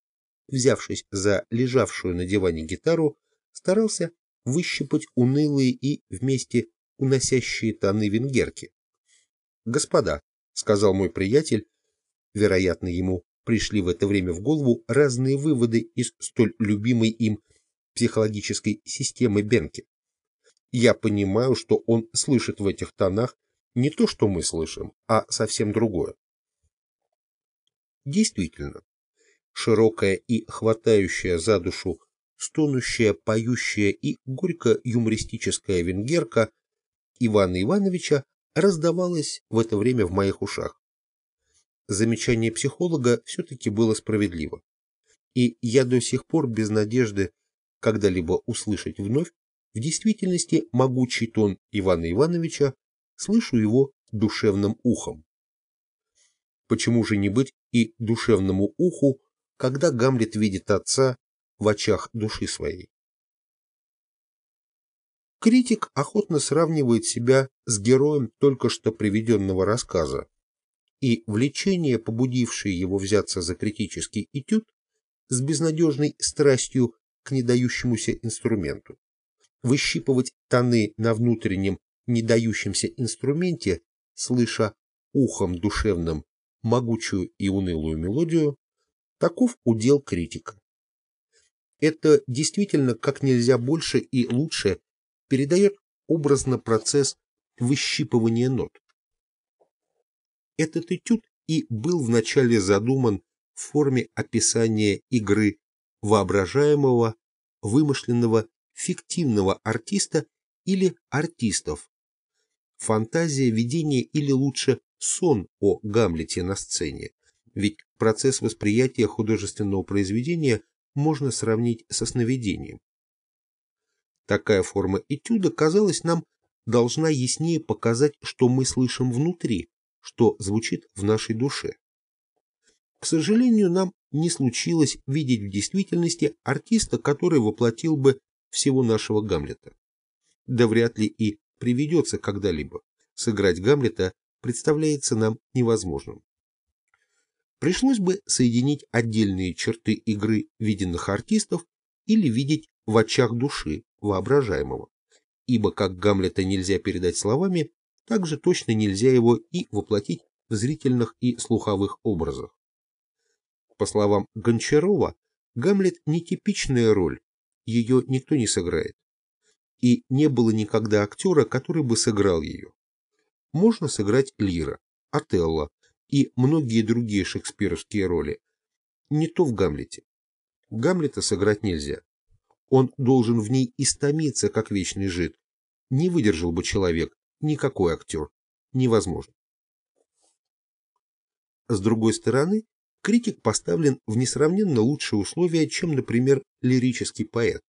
взявшись за лежавшую на диване гитару, старался выщипать унылые и вместе уносящие тоны венгерки. «Господа», — сказал мой приятель, вероятно, ему пришли в это время в голову разные выводы из столь любимой им психологической системы Бенки. Я понимаю, что он слышит в этих тонах не то, что мы слышим, а совсем другое. Действительно, широкая и хватающая за душу, стонущая, поющая и горько-юмористическая венгерка Ивана Ивановича раздавалась в это время в моих ушах. Замечание психолога все-таки было справедливо, и я до сих пор без надежды когда-либо услышать вновь в действительности могучий тон Ивана Ивановича, слышу его душевным ухом. Почему же не быть и душевному уху, когда Гамлет видит отца в очах души своей? Критик охотно сравнивает себя с героем только что приведенного рассказа, и влечение, побудившее его взяться за критический этюд, с безнадежной страстью к недающемуся инструменту. Выщипывать тоны на внутреннем недающемся инструменте, слыша ухом душевным могучую и унылую мелодию, таков удел критика. Это действительно как нельзя больше и лучше передает образно процесс выщипывания нот. Этот этюд и был вначале задуман в форме описания игры воображаемого, вымышленного, фиктивного артиста или артистов. Фантазия, видение или лучше сон о Гамлете на сцене, ведь процесс восприятия художественного произведения можно сравнить со сновидением. Такая форма этюда, казалось нам, должна яснее показать, что мы слышим внутри, что звучит в нашей душе. К сожалению, нам не случилось видеть в действительности артиста, который воплотил бы всего нашего Гамлета. Да вряд ли и приведется когда-либо. Сыграть Гамлета представляется нам невозможным. Пришлось бы соединить отдельные черты игры виденных артистов или видеть в очах души воображаемого, ибо как Гамлета нельзя передать словами, так же точно нельзя его и воплотить в зрительных и слуховых образах. По словам Гончарова, Гамлет не типичная роль, ее никто не сыграет. И не было никогда актера, который бы сыграл ее можно сыграть Лира, Отелло и многие другие шекспировские роли. Не то в Гамлете. Гамлета сыграть нельзя. Он должен в ней истомиться, как вечный жид. Не выдержал бы человек, никакой актер. Невозможно. С другой стороны, критик поставлен в несравненно лучшие условия, чем, например, лирический поэт.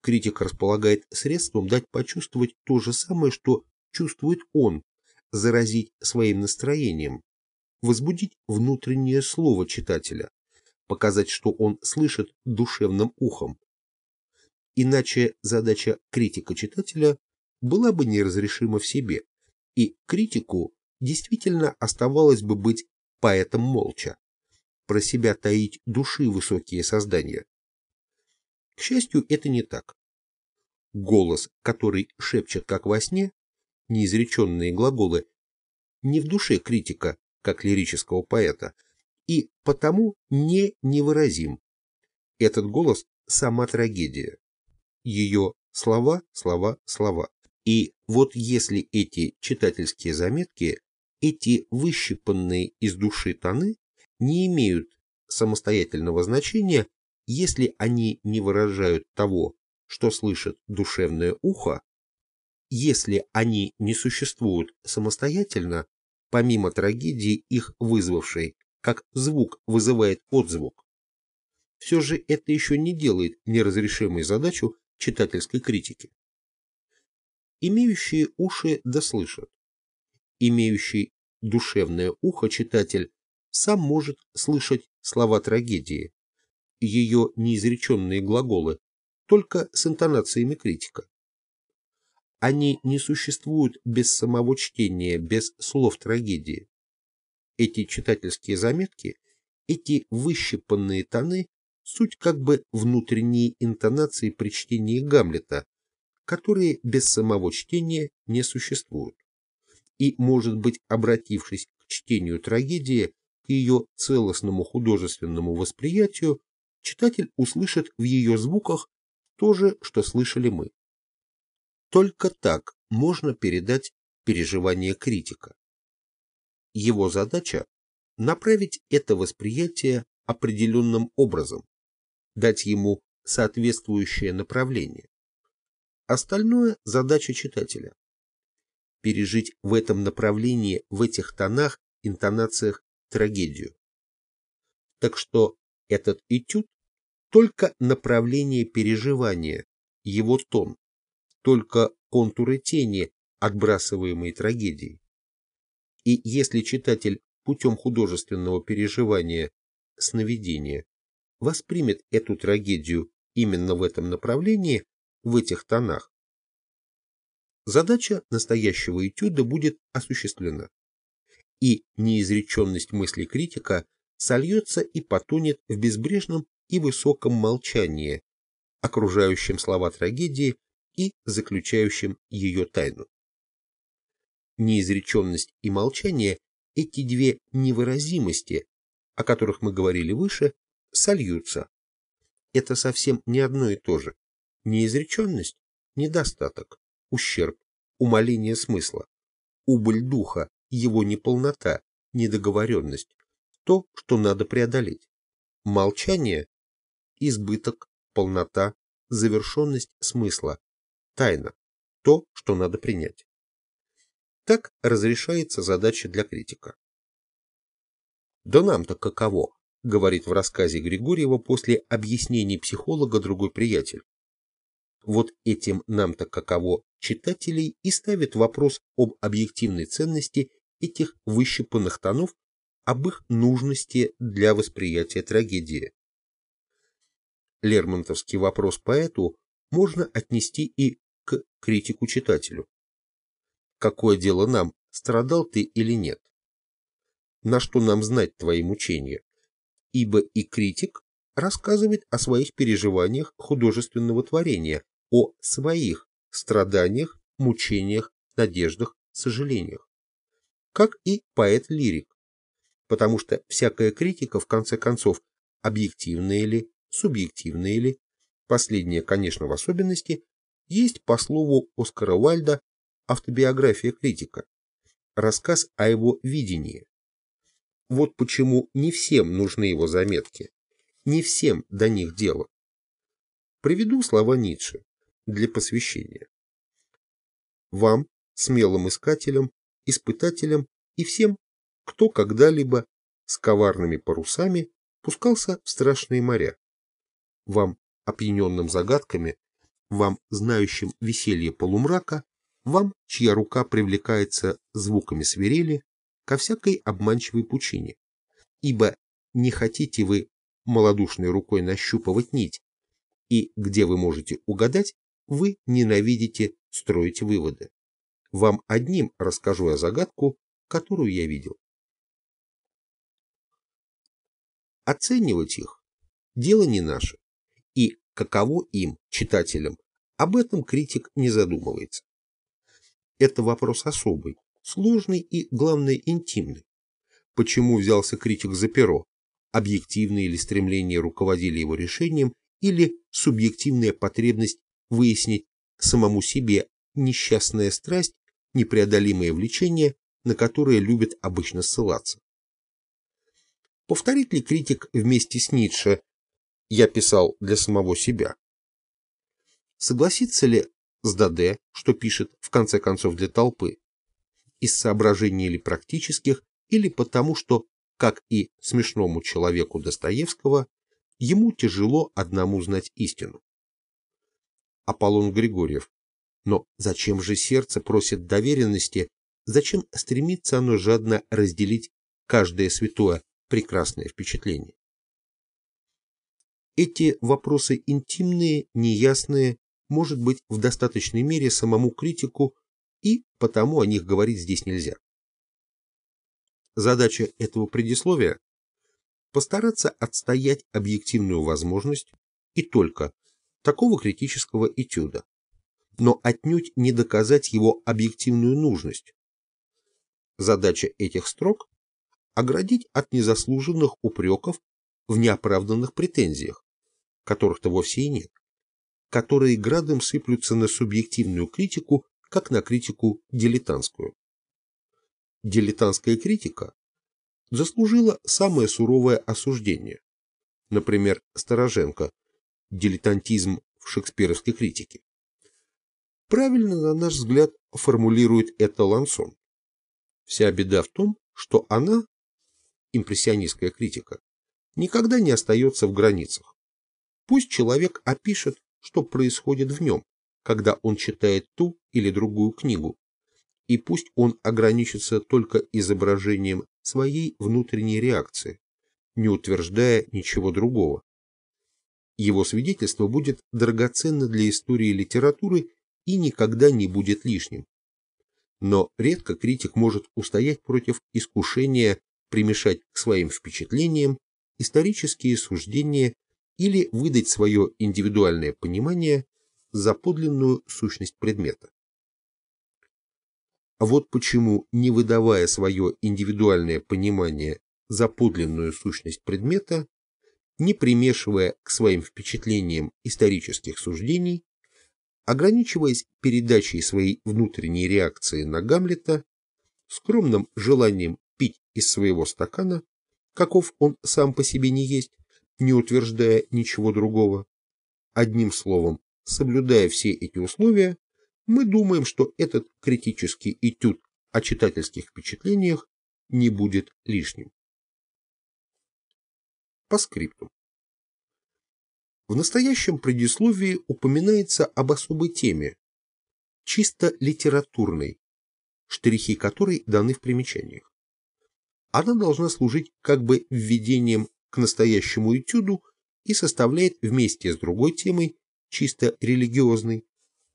Критик располагает средством дать почувствовать то же самое, что чувствует он, заразить своим настроением, возбудить внутреннее слово читателя, показать, что он слышит душевным ухом. Иначе задача критика читателя была бы неразрешима в себе, и критику действительно оставалось бы быть поэтом молча, про себя таить души высокие создания. К счастью, это не так. Голос, который шепчет как во сне, неизреченные глаголы не в душе критика, как лирического поэта, и потому не невыразим. Этот голос – сама трагедия. Ее слова, слова, слова. И вот если эти читательские заметки, эти выщипанные из души тоны не имеют самостоятельного значения, если они не выражают того, что слышит душевное ухо, если они не существуют самостоятельно, помимо трагедии, их вызвавшей, как звук вызывает отзвук, все же это еще не делает неразрешимой задачу читательской критики. Имеющие уши дослышат. Имеющий душевное ухо читатель сам может слышать слова трагедии, ее неизреченные глаголы, только с интонациями критика. Они не существуют без самого чтения, без слов трагедии. Эти читательские заметки, эти выщипанные тоны – суть как бы внутренние интонации при чтении Гамлета, которые без самого чтения не существуют. И, может быть, обратившись к чтению трагедии, к ее целостному художественному восприятию, читатель услышит в ее звуках то же, что слышали мы. Только так можно передать переживание критика. Его задача – направить это восприятие определенным образом, дать ему соответствующее направление. Остальное – задача читателя. Пережить в этом направлении, в этих тонах, интонациях трагедию. Так что этот этюд – только направление переживания, его тон, только контуры тени, отбрасываемые трагедией. И если читатель путем художественного переживания сновидения воспримет эту трагедию именно в этом направлении, в этих тонах, задача настоящего этюда будет осуществлена. И неизреченность мысли критика сольется и потонет в безбрежном и высоком молчании, окружающем слова трагедии и заключающим ее тайну. Неизреченность и молчание – эти две невыразимости, о которых мы говорили выше, сольются. Это совсем не одно и то же. Неизреченность – недостаток, ущерб, умаление смысла, убыль духа, его неполнота, недоговоренность, то, что надо преодолеть. Молчание – избыток, полнота, завершенность смысла, тайна, то, что надо принять. Так разрешается задача для критика. «Да нам-то каково», — говорит в рассказе Григорьева после объяснений психолога другой приятель. Вот этим нам-то каково читателей и ставит вопрос об объективной ценности этих выщипанных тонов, об их нужности для восприятия трагедии. Лермонтовский вопрос поэту можно отнести и к критику-читателю. Какое дело нам, страдал ты или нет? На что нам знать твои мучения? Ибо и критик рассказывает о своих переживаниях художественного творения, о своих страданиях, мучениях, надеждах, сожалениях. Как и поэт-лирик. Потому что всякая критика, в конце концов, объективная ли, субъективная ли, последняя, конечно, в особенности, есть, по слову Оскара Уальда, автобиография критика, рассказ о его видении. Вот почему не всем нужны его заметки, не всем до них дело. Приведу слова Ницше для посвящения. Вам, смелым искателям, испытателям и всем, кто когда-либо с коварными парусами пускался в страшные моря. Вам, опьяненным загадками, вам, знающим веселье полумрака, вам, чья рука привлекается звуками свирели, ко всякой обманчивой пучине. Ибо не хотите вы малодушной рукой нащупывать нить, и где вы можете угадать, вы ненавидите строить выводы. Вам одним расскажу я загадку, которую я видел. Оценивать их – дело не наше и каково им, читателям, об этом критик не задумывается. Это вопрос особый, сложный и, главное, интимный. Почему взялся критик за перо? Объективные или стремления руководили его решением, или субъективная потребность выяснить самому себе несчастная страсть, непреодолимое влечение, на которое любит обычно ссылаться. Повторит ли критик вместе с Ницше я писал для самого себя. Согласится ли с Даде, что пишет в конце концов для толпы, из соображений или практических, или потому что, как и смешному человеку Достоевского, ему тяжело одному знать истину. Аполлон Григорьев. Но зачем же сердце просит доверенности, зачем стремится оно жадно разделить каждое святое прекрасное впечатление? Эти вопросы интимные, неясные, может быть в достаточной мере самому критику, и потому о них говорить здесь нельзя. Задача этого предисловия – постараться отстоять объективную возможность и только такого критического этюда, но отнюдь не доказать его объективную нужность. Задача этих строк – оградить от незаслуженных упреков в неоправданных претензиях, которых-то вовсе и нет, которые градом сыплются на субъективную критику, как на критику дилетантскую. Дилетантская критика заслужила самое суровое осуждение. Например, Стороженко дилетантизм в шекспировской критике. Правильно, на наш взгляд, формулирует это Лансон. Вся беда в том, что она, импрессионистская критика, никогда не остается в границах. Пусть человек опишет, что происходит в нем, когда он читает ту или другую книгу, и пусть он ограничится только изображением своей внутренней реакции, не утверждая ничего другого. Его свидетельство будет драгоценно для истории литературы и никогда не будет лишним. Но редко критик может устоять против искушения примешать к своим впечатлениям исторические суждения или выдать свое индивидуальное понимание за подлинную сущность предмета. А вот почему, не выдавая свое индивидуальное понимание за подлинную сущность предмета, не примешивая к своим впечатлениям исторических суждений, ограничиваясь передачей своей внутренней реакции на Гамлета, скромным желанием пить из своего стакана, каков он сам по себе не есть, не утверждая ничего другого. Одним словом, соблюдая все эти условия, мы думаем, что этот критический этюд о читательских впечатлениях не будет лишним. По скрипту. В настоящем предисловии упоминается об особой теме, чисто литературной, штрихи которой даны в примечаниях. Она должна служить как бы введением к настоящему этюду и составляет вместе с другой темой, чисто религиозной,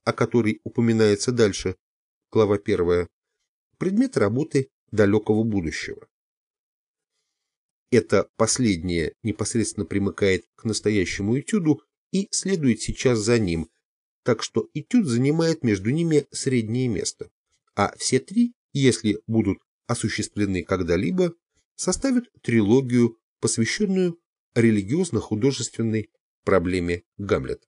о которой упоминается дальше, глава 1, предмет работы далекого будущего. Это последнее непосредственно примыкает к настоящему этюду и следует сейчас за ним, так что этюд занимает между ними среднее место, а все три, если будут осуществлены когда-либо, составят трилогию, посвященную религиозно-художественной проблеме Гамлета.